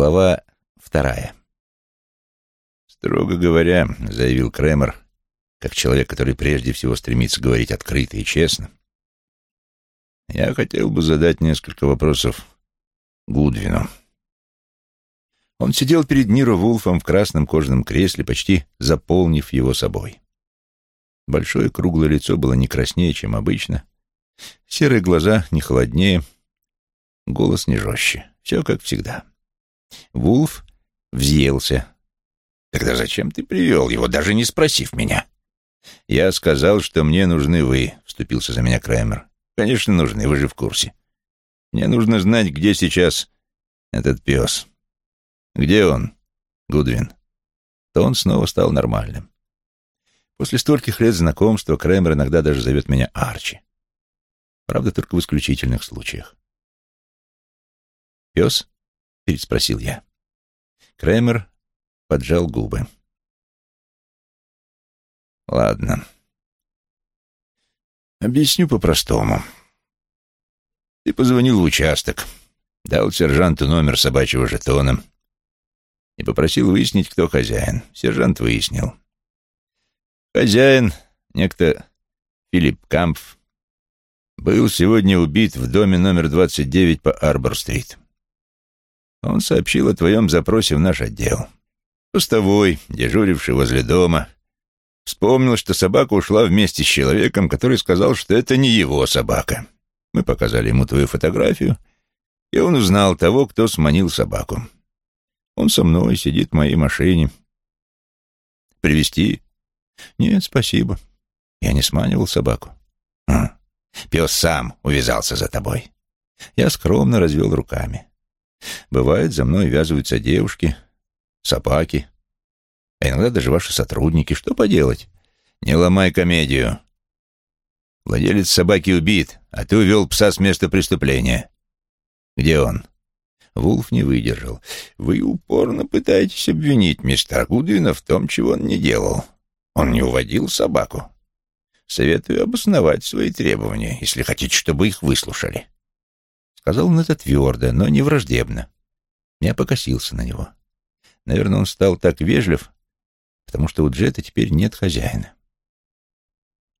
Глава вторая. «Строго говоря», — заявил Кремер, как человек, который прежде всего стремится говорить открыто и честно, «я хотел бы задать несколько вопросов Гудвину». Он сидел перед Ниро Вулфом в красном кожаном кресле, почти заполнив его собой. Большое круглое лицо было не краснее, чем обычно, серые глаза не холоднее, голос не жестче. Все как всегда. Вулф взъелся. «Тогда зачем ты привел его, даже не спросив меня?» «Я сказал, что мне нужны вы», — вступился за меня Краймер. «Конечно, нужны, вы же в курсе. Мне нужно знать, где сейчас этот пес. Где он, Гудвин?» То он снова стал нормальным. После стольких лет знакомства Краймер иногда даже зовет меня Арчи. Правда, только в исключительных случаях. «Пес?» — переспросил я. Кремер поджал губы. «Ладно. Объясню по-простому. Ты позвонил в участок, дал сержанту номер собачьего жетона и попросил выяснить, кто хозяин. Сержант выяснил. Хозяин, некто Филипп Кампф, был сегодня убит в доме номер 29 по Арбор-стрит. Он сообщил о твоем запросе в наш отдел. Пустовой, дежуривший возле дома, вспомнил, что собака ушла вместе с человеком, который сказал, что это не его собака. Мы показали ему твою фотографию, и он узнал того, кто сманил собаку. Он со мной сидит в моей машине. Привести? Нет, спасибо. Я не сманивал собаку. Хм. Пес сам увязался за тобой. Я скромно развел руками. Бывает, за мной ввязываются девушки, собаки, а иногда даже ваши сотрудники. Что поделать? Не ломай комедию. Владелец собаки убит, а ты увел пса с места преступления. Где он? Вулф не выдержал. Вы упорно пытаетесь обвинить мистера Гудвина в том, чего он не делал. Он не уводил собаку. Советую обосновать свои требования, если хотите, чтобы их выслушали. Сказал он это твердо, но не враждебно. Я покосился на него. Наверное, он стал так вежлив, потому что у Джета теперь нет хозяина.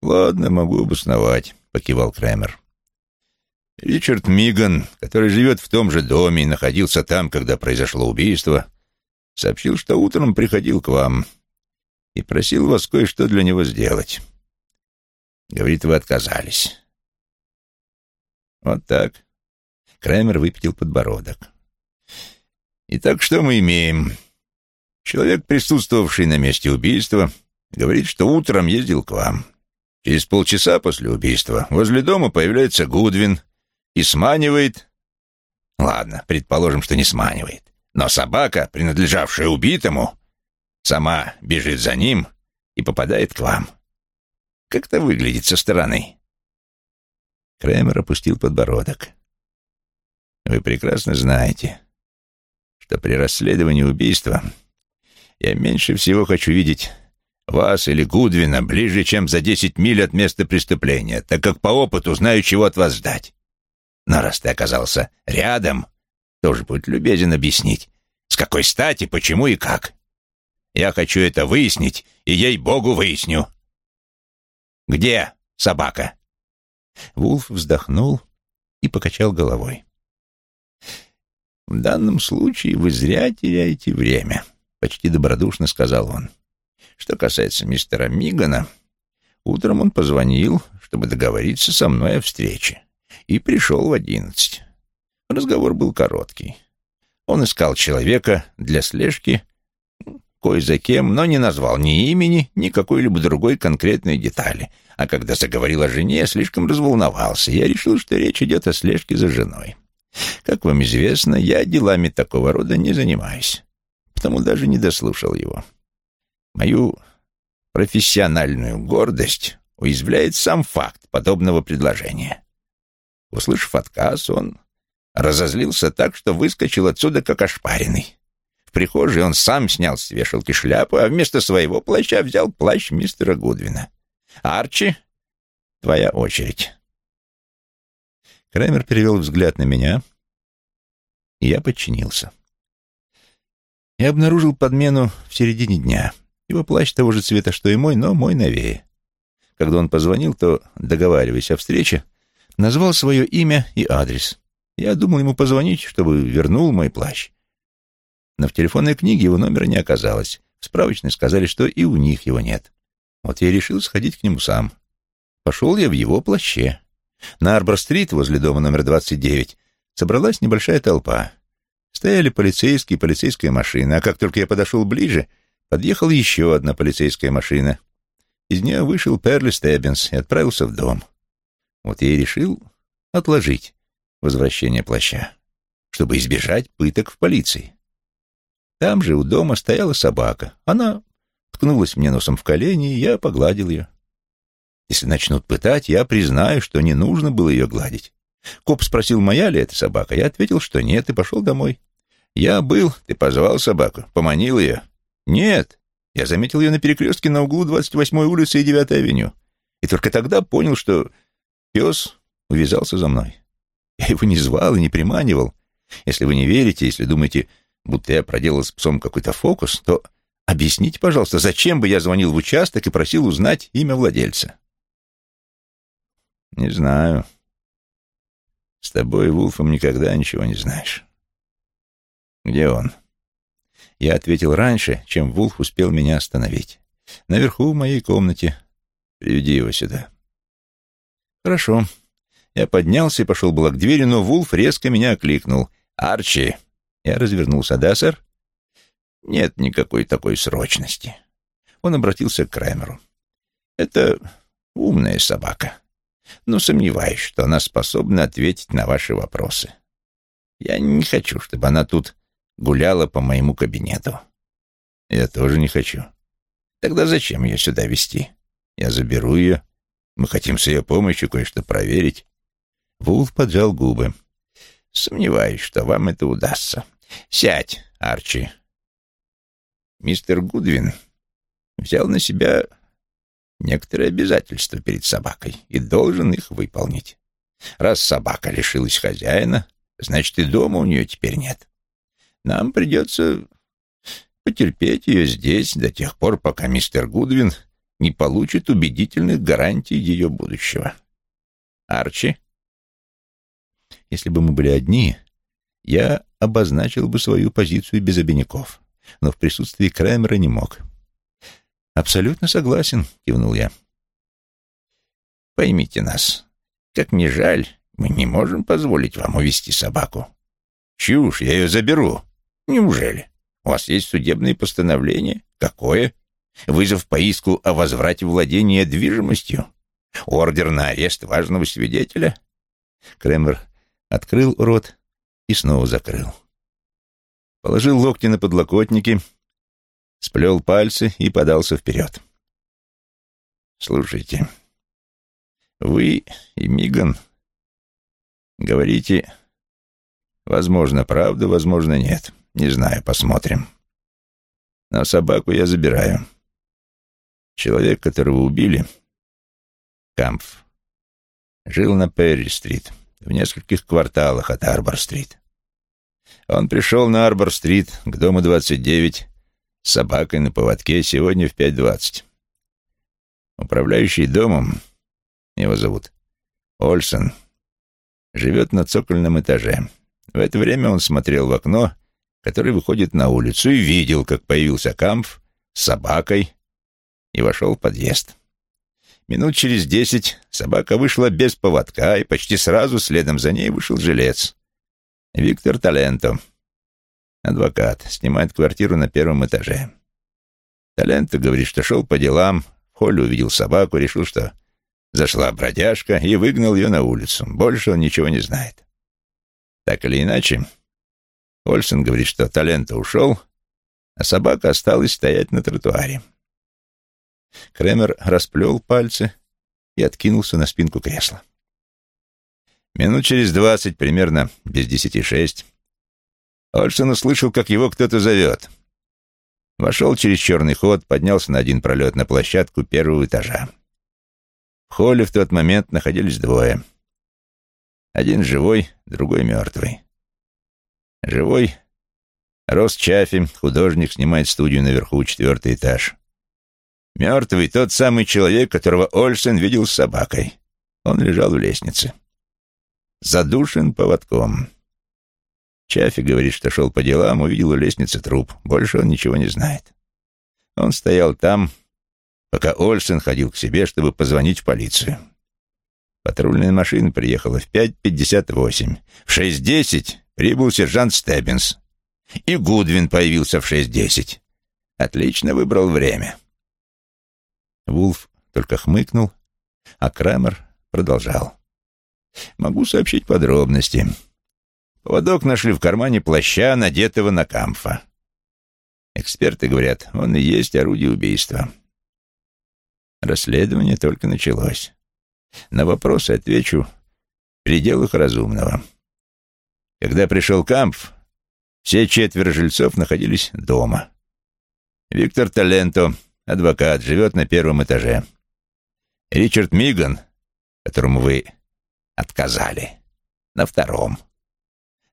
«Ладно, могу обосновать», — покивал Крэмер. «Ричард Миган, который живет в том же доме и находился там, когда произошло убийство, сообщил, что утром приходил к вам и просил вас кое-что для него сделать. Говорит, вы отказались». «Вот так», Краймер выпятил подбородок. «Итак, что мы имеем? Человек, присутствовавший на месте убийства, говорит, что утром ездил к вам. Через полчаса после убийства возле дома появляется Гудвин и сманивает... Ладно, предположим, что не сманивает. Но собака, принадлежавшая убитому, сама бежит за ним и попадает к вам. Как это выглядит со стороны?» Крэмер опустил подбородок. Вы прекрасно знаете, что при расследовании убийства я меньше всего хочу видеть вас или Гудвина ближе, чем за десять миль от места преступления, так как по опыту знаю, чего от вас ждать. Но раз ты оказался рядом, тоже будь любезен объяснить, с какой стати, почему и как. Я хочу это выяснить, и ей-богу выясню. Где собака?» Вулф вздохнул и покачал головой. «В данном случае вы зря теряете время», — почти добродушно сказал он. «Что касается мистера Мигана, утром он позвонил, чтобы договориться со мной о встрече, и пришел в одиннадцать. Разговор был короткий. Он искал человека для слежки кое за кем, но не назвал ни имени, ни какой-либо другой конкретной детали. А когда заговорил о жене, слишком разволновался. Я решил, что речь идет о слежке за женой. Как вам известно, я делами такого рода не занимаюсь, потому даже не дослушал его. Мою профессиональную гордость уязвляет сам факт подобного предложения. Услышав отказ, он разозлился так, что выскочил отсюда как ошпаренный. В прихожей он сам снял с вешалки шляпу, а вместо своего плаща взял плащ мистера Гудвина. «Арчи, твоя очередь». Крэмер перевел взгляд на меня, и я подчинился. Я обнаружил подмену в середине дня. Его плащ того же цвета, что и мой, но мой новее. Когда он позвонил, то, договариваясь о встрече, назвал свое имя и адрес. Я думал ему позвонить, чтобы вернул мой плащ. Но в телефонной книге его номера не оказалось. В справочной сказали, что и у них его нет. Вот я решил сходить к нему сам. Пошел я в его плаще. На Арбор-стрит, возле дома номер 29, собралась небольшая толпа. Стояли полицейские и полицейская машина, а как только я подошел ближе, подъехала еще одна полицейская машина. Из нее вышел Перли Стеббинс и отправился в дом. Вот я и решил отложить возвращение плаща, чтобы избежать пыток в полиции. Там же у дома стояла собака. Она ткнулась мне носом в колени, и я погладил ее. Если начнут пытать, я признаю, что не нужно было ее гладить. Коп спросил, моя ли это собака. Я ответил, что нет, и пошел домой. Я был, ты позвал собаку, поманил ее. Нет, я заметил ее на перекрестке на углу 28-й улицы и 9-й авеню. И только тогда понял, что пес увязался за мной. Я его не звал и не приманивал. Если вы не верите, если думаете, будто я проделал с псом какой-то фокус, то объясните, пожалуйста, зачем бы я звонил в участок и просил узнать имя владельца? Не знаю. С тобой, Вулфом, никогда ничего не знаешь. Где он? Я ответил раньше, чем Вулф успел меня остановить. Наверху в моей комнате. Приведи его сюда. Хорошо. Я поднялся и пошел было к двери, но Вулф резко меня окликнул. «Арчи!» Я развернулся. «Да, сэр?» «Нет никакой такой срочности». Он обратился к Крэмеру. «Это умная собака, но сомневаюсь, что она способна ответить на ваши вопросы. Я не хочу, чтобы она тут гуляла по моему кабинету. Я тоже не хочу. Тогда зачем ее сюда вести? Я заберу ее. Мы хотим с ее помощью кое-что проверить. Вулф поджал губы. Сомневаюсь, что вам это удастся. Сядь, Арчи. Мистер Гудвин взял на себя некоторые обязательства перед собакой и должен их выполнить. Раз собака лишилась хозяина, значит, и дома у нее теперь нет. Нам придется потерпеть ее здесь до тех пор, пока мистер Гудвин не получит убедительных гарантий ее будущего. Арчи? Если бы мы были одни, я обозначил бы свою позицию без обиняков, но в присутствии Крэмера не мог. «Абсолютно согласен», — кивнул я. «Поймите нас. Как ни жаль, мы не можем позволить вам увести собаку». «Чушь, я ее заберу», Неужели? У вас есть судебное постановление? Какое? Вызов по иску о возврате владения движимостью? Ордер на арест важного свидетеля? Кремер открыл рот и снова закрыл. Положил локти на подлокотники, сплел пальцы и подался вперед. «Слушайте, вы и Миган говорите, возможно, правда, возможно, нет. Не знаю, посмотрим. Но собаку я забираю. Человек, которого убили, Кампф, жил на Перри-стрит, в нескольких кварталах от Арбор-стрит. Он пришел на Арбор-стрит к дому 29 собакой на поводке сегодня в 5.20. Управляющий домом, его зовут Ольсон, живет на цокольном этаже. В это время он смотрел в окно который выходит на улицу, и видел, как появился Кампф с собакой и вошел в подъезд. Минут через десять собака вышла без поводка, и почти сразу следом за ней вышел жилец. Виктор Таленто, адвокат, снимает квартиру на первом этаже. Таленто говорит, что шел по делам, в холле увидел собаку, решил, что зашла бродяжка, и выгнал ее на улицу. Больше он ничего не знает. Так или иначе, Ольсен говорит, что Талента ушел, а собака осталась стоять на тротуаре. Кремер расплел пальцы и откинулся на спинку кресла. Минут через двадцать, примерно без десяти шесть, Ольсен услышал, как его кто-то зовет. Вошел через черный ход, поднялся на один пролет на площадку первого этажа. В холле в тот момент находились двое. Один живой, другой мертвый. Живой Рос Чаффи, художник, снимает студию наверху, четвертый этаж. Мертвый тот самый человек, которого Ольсен видел с собакой. Он лежал в лестнице. Задушен поводком. Чаффи говорит, что шел по делам, увидел у лестницы труп. Больше он ничего не знает. Он стоял там, пока Ольсен ходил к себе, чтобы позвонить в полицию. Патрульная машина приехала в 5.58. В 6.10 прибыл сержант Стеббинс. И Гудвин появился в 6.10. Отлично выбрал время. Вулф только хмыкнул, а Крамер продолжал. «Могу сообщить подробности. Поводок нашли в кармане плаща, надетого на камфа. Эксперты говорят, он и есть орудие убийства. Расследование только началось. На вопросы отвечу в пределах разумного. Когда пришел Кампф, все четверо жильцов находились дома. Виктор Таленто, адвокат, живет на первом этаже. Ричард Миган, которому вы отказали, на втором.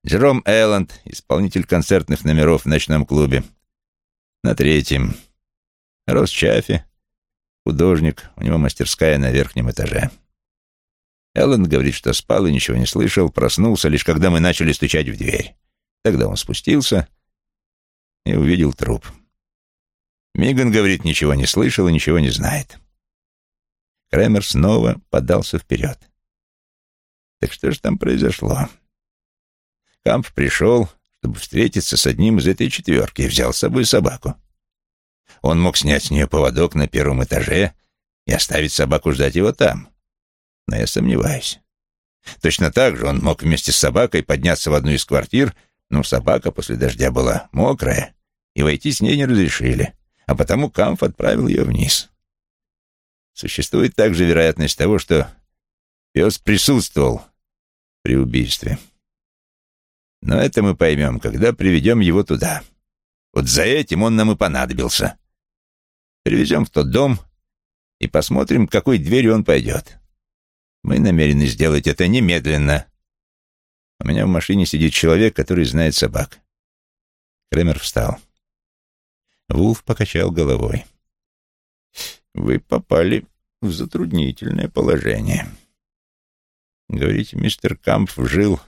Джером Элланд, исполнитель концертных номеров в ночном клубе, на третьем. Рос Чаффи, художник, у него мастерская на верхнем этаже. Элланд говорит, что спал и ничего не слышал, проснулся, лишь когда мы начали стучать в дверь. Тогда он спустился и увидел труп. Миган говорит, ничего не слышал и ничего не знает. Крэмер снова подался вперед. Так что же там произошло? Камп пришел, чтобы встретиться с одним из этой четверки, и взял с собой собаку. Он мог снять с нее поводок на первом этаже и оставить собаку ждать его там. Но я сомневаюсь. Точно так же он мог вместе с собакой подняться в одну из квартир, но собака после дождя была мокрая, и войти с ней не разрешили, а потому Камф отправил ее вниз. Существует также вероятность того, что пес присутствовал при убийстве. Но это мы поймем, когда приведем его туда. Вот за этим он нам и понадобился. Привезем в тот дом и посмотрим, к какой двери он пойдет. Мы намерены сделать это немедленно. У меня в машине сидит человек, который знает собак. Кремер встал. Вулф покачал головой. Вы попали в затруднительное положение. Говорите, мистер Кампф жил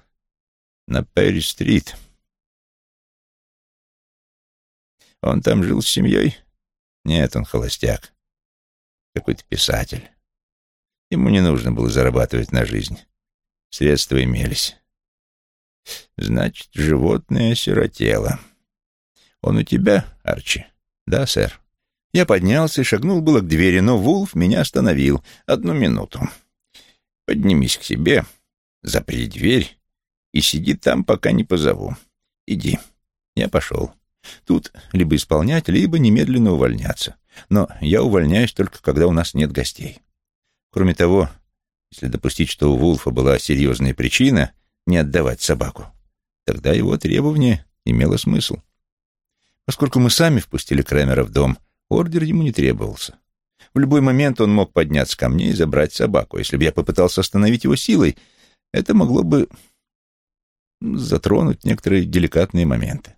на Перри-стрит. Он там жил с семьей? Нет, он холостяк. Какой-то писатель. Ему не нужно было зарабатывать на жизнь. Средства имелись. Значит, животное осиротело. Он у тебя, Арчи? Да, сэр. Я поднялся и шагнул было к двери, но Вулф меня остановил. Одну минуту. Поднимись к себе, запри дверь и сиди там, пока не позову. Иди. Я пошел. Тут либо исполнять, либо немедленно увольняться. Но я увольняюсь только, когда у нас нет гостей. Кроме того, если допустить, что у Вулфа была серьезная причина не отдавать собаку, тогда его требование имело смысл. Поскольку мы сами впустили Крэмера в дом, ордер ему не требовался. В любой момент он мог подняться ко мне и забрать собаку. Если бы я попытался остановить его силой, это могло бы затронуть некоторые деликатные моменты.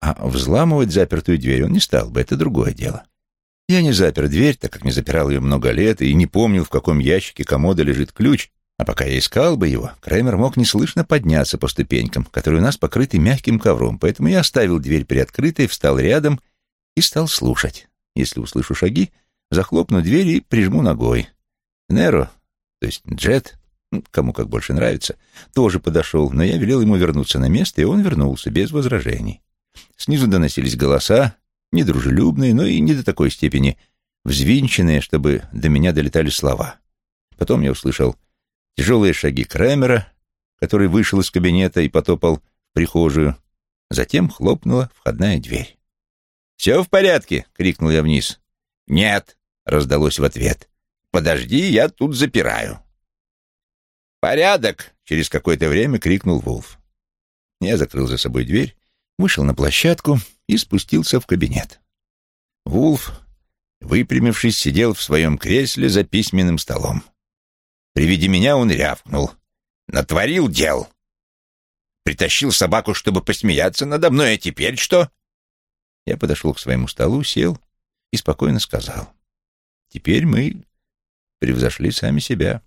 А взламывать запертую дверь он не стал бы, это другое дело. Я не запер дверь, так как не запирал ее много лет, и не помнил, в каком ящике комода лежит ключ, а пока я искал бы его, Креймер мог неслышно подняться по ступенькам, которые у нас покрыты мягким ковром, поэтому я оставил дверь приоткрытой, встал рядом и стал слушать. Если услышу шаги, захлопну дверь и прижму ногой. Неро, то есть Джет, кому как больше нравится, тоже подошел, но я велел ему вернуться на место, и он вернулся без возражений. Снизу доносились голоса, недружелюбные, но и не до такой степени взвинченные, чтобы до меня долетали слова. Потом я услышал тяжелые шаги Крэмера, который вышел из кабинета и потопал в прихожую. Затем хлопнула входная дверь. «Все в порядке?» — крикнул я вниз. «Нет», — раздалось в ответ. «Подожди, я тут запираю». «Порядок!» — через какое-то время крикнул Вулф. Я закрыл за собой дверь, вышел на площадку и спустился в кабинет. Вулф, выпрямившись, сидел в своем кресле за письменным столом. При виде меня он рявкнул. «Натворил дел!» Притащил собаку, чтобы посмеяться надо мной, а теперь что?» Я подошел к своему столу, сел и спокойно сказал. «Теперь мы превзошли сами себя.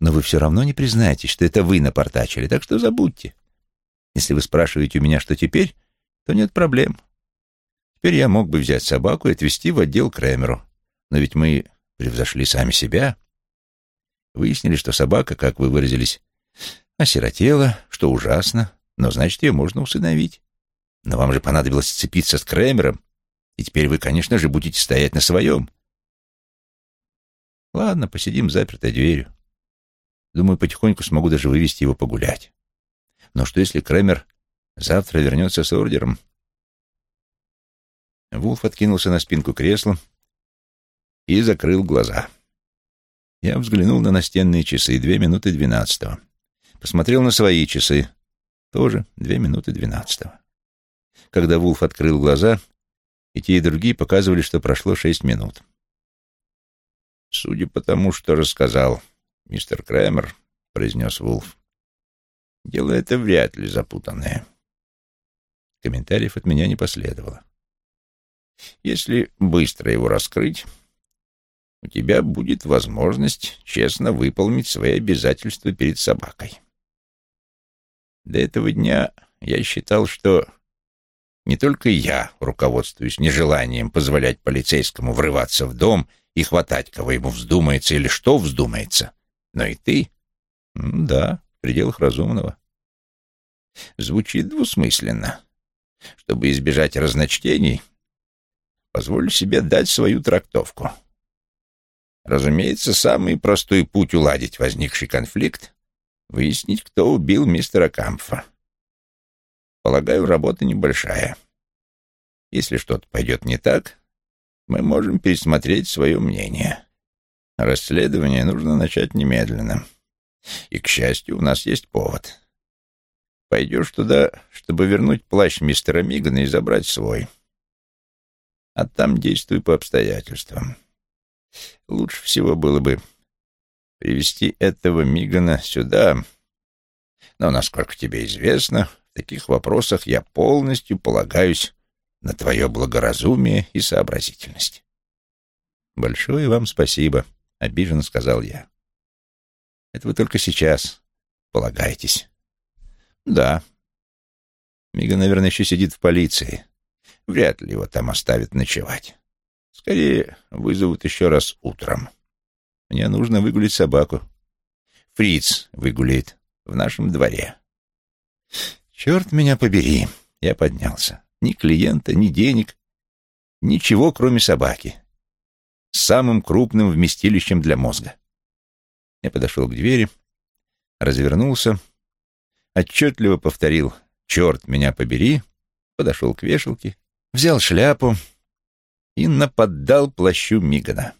Но вы все равно не признаетесь, что это вы напортачили, так что забудьте. Если вы спрашиваете у меня, что теперь, то нет проблем. Теперь я мог бы взять собаку и отвезти в отдел Крэмеру. Но ведь мы превзошли сами себя. Выяснили, что собака, как вы выразились, осиротела, что ужасно, но значит, ее можно усыновить. Но вам же понадобилось сцепиться с Крэмером, и теперь вы, конечно же, будете стоять на своем. Ладно, посидим запертой дверью. Думаю, потихоньку смогу даже вывести его погулять. Но что, если Крэмер завтра вернется с ордером? Вулф откинулся на спинку кресла и закрыл глаза. Я взглянул на настенные часы, две минуты двенадцатого. Посмотрел на свои часы, тоже две минуты двенадцатого. Когда Вулф открыл глаза, и те, и другие показывали, что прошло шесть минут. «Судя по тому, что рассказал мистер Крэмер», — произнес Вулф, — «дело это вряд ли запутанное». Комментариев от меня не последовало. «Если быстро его раскрыть, у тебя будет возможность честно выполнить свои обязательства перед собакой. До этого дня я считал, что не только я руководствуюсь нежеланием позволять полицейскому врываться в дом и хватать, кого ему вздумается или что вздумается, но и ты. Да, в пределах разумного. Звучит двусмысленно. Чтобы избежать разночтений, позволю себе дать свою трактовку. Разумеется, самый простой путь уладить возникший конфликт — выяснить, кто убил мистера Кампфа. Полагаю, работа небольшая. Если что-то пойдет не так, мы можем пересмотреть свое мнение. Расследование нужно начать немедленно. И, к счастью, у нас есть повод. Пойдешь туда, чтобы вернуть плащ мистера Мигана и забрать свой. А там действуй по обстоятельствам. Лучше всего было бы привести этого Мигана сюда. Но, насколько тебе известно, в таких вопросах я полностью полагаюсь на твое благоразумие и сообразительность. «Большое вам спасибо», — обиженно сказал я. «Это вы только сейчас полагаетесь». «Да». Мига, наверное, еще сидит в полиции. Вряд ли его там оставят ночевать. Скорее, вызовут еще раз утром. Мне нужно выгулить собаку. Фриц выгуляет в нашем дворе. Черт меня побери. Я поднялся. Ни клиента, ни денег, ничего, кроме собаки. Самым крупным вместилищем для мозга. Я подошел к двери, развернулся, отчетливо повторил «Черт меня побери», подошел к вешалке, взял шляпу и наподдал плащу Мигана.